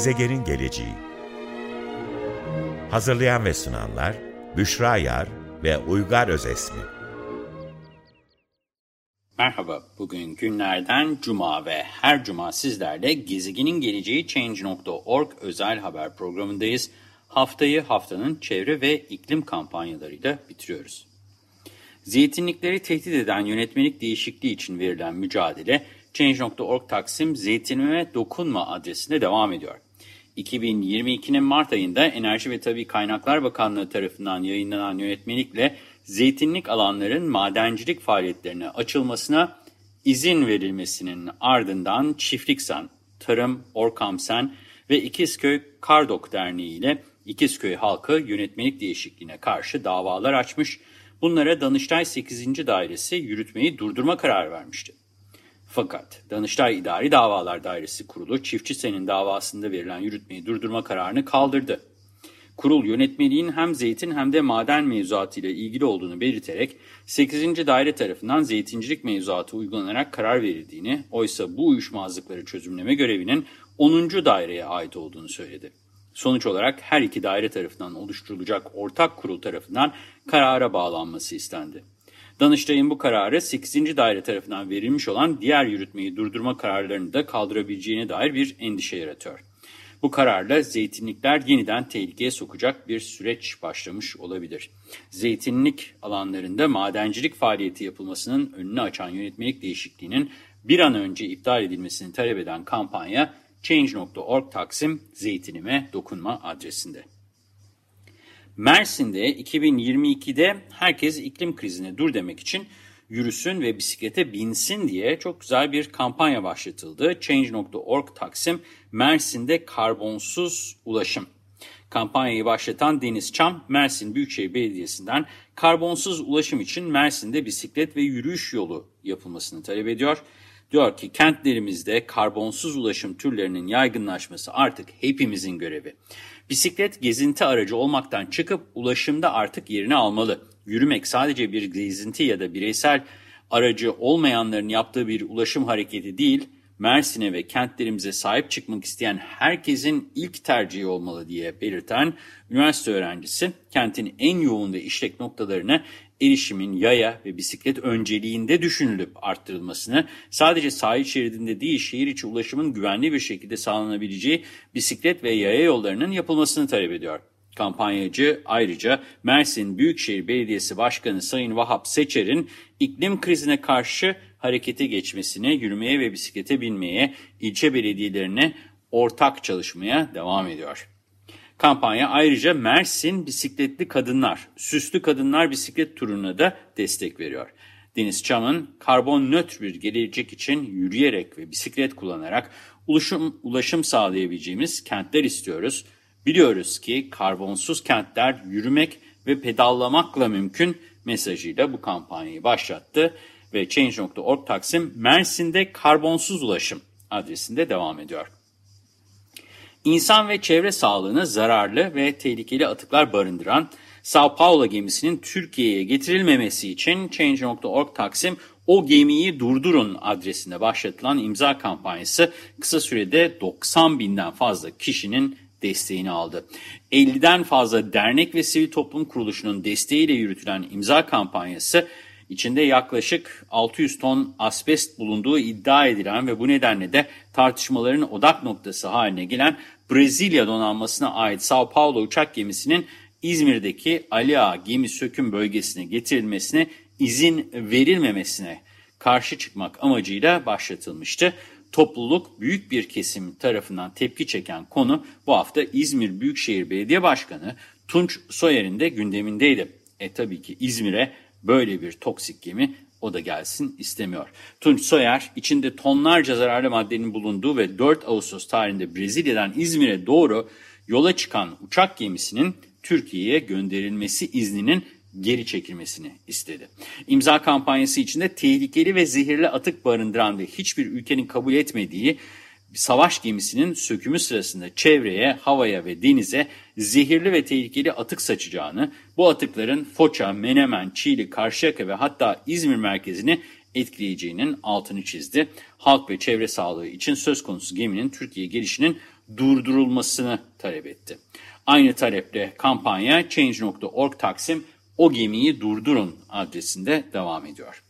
Gezegenin geleceği Hazırlayan ve sunanlar Büşra Yar ve Uygar Özesmi Merhaba, bugün günlerden cuma ve her cuma sizlerle Gezegenin Geleceği Change.org özel haber programındayız. Haftayı haftanın çevre ve iklim kampanyalarıyla bitiriyoruz. Zeytinlikleri tehdit eden yönetmelik değişikliği için verilen mücadele Change.org Taksim Zeytinime Dokunma adresinde devam ediyor. 2022'nin Mart ayında Enerji ve Tabi Kaynaklar Bakanlığı tarafından yayınlanan yönetmelikle zeytinlik alanların madencilik faaliyetlerine açılmasına izin verilmesinin ardından Çiftliksan, Tarım, Orkamsen ve İkizköy Kardok Derneği ile İkizköy halkı yönetmelik değişikliğine karşı davalar açmış, bunlara Danıştay 8. Dairesi yürütmeyi durdurma kararı vermişti. Fakat Danıştay İdari Davalar Dairesi Kurulu Çiftçi Sen'in davasında verilen yürütmeyi durdurma kararını kaldırdı. Kurul yönetmeliğin hem zeytin hem de maden mevzuatı ile ilgili olduğunu belirterek 8. daire tarafından zeytincilik mevzuatı uygulanarak karar verildiğini, oysa bu uyuşmazlıkları çözümleme görevinin 10. daireye ait olduğunu söyledi. Sonuç olarak her iki daire tarafından oluşturulacak ortak kurul tarafından karara bağlanması istendi. Danıştay'ın bu kararı 8. daire tarafından verilmiş olan diğer yürütmeyi durdurma kararlarını da kaldırabileceğine dair bir endişe yaratıyor. Bu kararla zeytinlikler yeniden tehlikeye sokacak bir süreç başlamış olabilir. Zeytinlik alanlarında madencilik faaliyeti yapılmasının önünü açan yönetmelik değişikliğinin bir an önce iptal edilmesini talep eden kampanya Change.org Taksim Zeytinime Dokunma adresinde. Mersin'de 2022'de herkes iklim krizine dur demek için yürüsün ve bisiklete binsin diye çok güzel bir kampanya başlatıldı. Change.org Taksim Mersin'de karbonsuz ulaşım. Kampanyayı başlatan Deniz Çam, Mersin Büyükşehir Belediyesi'nden karbonsuz ulaşım için Mersin'de bisiklet ve yürüyüş yolu yapılmasını talep ediyor. Diyor ki kentlerimizde karbonsuz ulaşım türlerinin yaygınlaşması artık hepimizin görevi. Bisiklet gezinti aracı olmaktan çıkıp ulaşımda artık yerini almalı. Yürümek sadece bir gezinti ya da bireysel aracı olmayanların yaptığı bir ulaşım hareketi değil, Mersin'e ve kentlerimize sahip çıkmak isteyen herkesin ilk tercihi olmalı diye belirten üniversite öğrencisi, kentin en yoğun ve işlek noktalarına erişimin yaya ve bisiklet önceliğinde düşünülüp arttırılmasını, sadece sahil şeridinde değil şehir içi ulaşımın güvenli bir şekilde sağlanabileceği bisiklet ve yaya yollarının yapılmasını talep ediyor. Kampanyacı ayrıca Mersin Büyükşehir Belediyesi Başkanı Sayın Vahap Seçer'in iklim krizine karşı harekete geçmesine, yürümeye ve bisiklete binmeye, ilçe belediyelerine ortak çalışmaya devam ediyor. Kampanya ayrıca Mersin Bisikletli Kadınlar, Süslü Kadınlar Bisiklet Turu'na da destek veriyor. Deniz Çam'ın karbon nötr bir gelecek için yürüyerek ve bisiklet kullanarak ulaşım, ulaşım sağlayabileceğimiz kentler istiyoruz. Biliyoruz ki karbonsuz kentler yürümek ve pedallamakla mümkün mesajıyla bu kampanyayı başlattı ve Change.org Taksim Mersin'de karbonsuz ulaşım adresinde devam ediyor. İnsan ve çevre sağlığına zararlı ve tehlikeli atıklar barındıran Sao Paulo gemisinin Türkiye'ye getirilmemesi için Change.org Taksim o gemiyi durdurun adresinde başlatılan imza kampanyası kısa sürede 90 binden fazla kişinin desteğini aldı. 50'den fazla dernek ve sivil toplum kuruluşunun desteğiyle yürütülen imza kampanyası içinde yaklaşık 600 ton asbest bulunduğu iddia edilen ve bu nedenle de tartışmaların odak noktası haline gelen Brezilya donanmasına ait Sao Paulo uçak gemisinin İzmir'deki Ali Ağa gemi söküm bölgesine getirilmesine izin verilmemesine karşı çıkmak amacıyla başlatılmıştı. Topluluk büyük bir kesim tarafından tepki çeken konu bu hafta İzmir Büyükşehir Belediye Başkanı Tunç Soyer'in de gündemindeydi. E tabii ki İzmir'e böyle bir toksik gemi o da gelsin istemiyor. Tunç Soyer içinde tonlarca zararlı maddenin bulunduğu ve 4 Ağustos tarihinde Brezilya'dan İzmir'e doğru yola çıkan uçak gemisinin Türkiye'ye gönderilmesi izninin geri çekilmesini istedi. İmza kampanyası içinde tehlikeli ve zehirli atık barındıran ve hiçbir ülkenin kabul etmediği savaş gemisinin sökümü sırasında çevreye, havaya ve denize zehirli ve tehlikeli atık saçacağını, bu atıkların Foça, Menemen, Çiğli, Karşıyaka ve hatta İzmir merkezini etkileyeceğinin altını çizdi. Halk ve çevre sağlığı için söz konusu geminin Türkiye gelişinin durdurulmasını talep etti. Aynı taleple kampanya Change.org Taksim O Gemiyi Durdurun adresinde devam ediyor.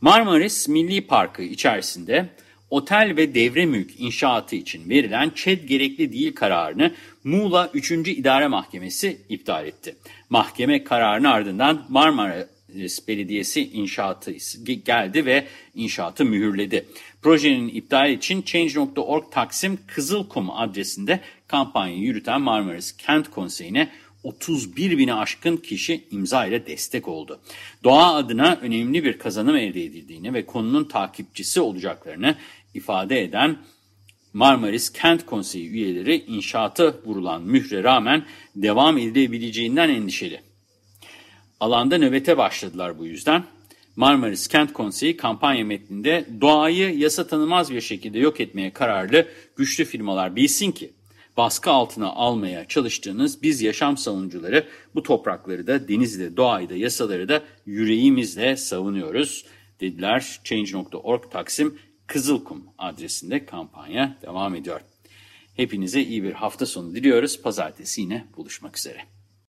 Marmaris Milli Parkı içerisinde otel ve devre mülk inşaatı için verilen ÇED gerekli değil kararını Muğla 3. İdare Mahkemesi iptal etti. Mahkeme kararının ardından Marmaris Belediyesi inşaatı geldi ve inşaatı mühürledi. Projenin iptal için Change.org Taksim Kızılkum adresinde kampanya yürüten Marmaris Kent Konseyi'ne 31 bini aşkın kişi imza ile destek oldu. Doğa adına önemli bir kazanım elde edildiğini ve konunun takipçisi olacaklarını ifade eden Marmaris Kent Konseyi üyeleri inşaatı vurulan mühre rağmen devam edilebileceğinden endişeli. Alanda nöbete başladılar bu yüzden. Marmaris Kent Konseyi kampanya metninde doğayı yasa tanımaz bir şekilde yok etmeye kararlı güçlü firmalar bilsin ki baskı altına almaya çalıştığınız biz yaşam savunucuları bu toprakları da denizi de doğayı da yasaları da yüreğimizle savunuyoruz dediler. Change.org Taksim Kızılkum adresinde kampanya devam ediyor. Hepinize iyi bir hafta sonu diliyoruz. Pazartesi yine buluşmak üzere.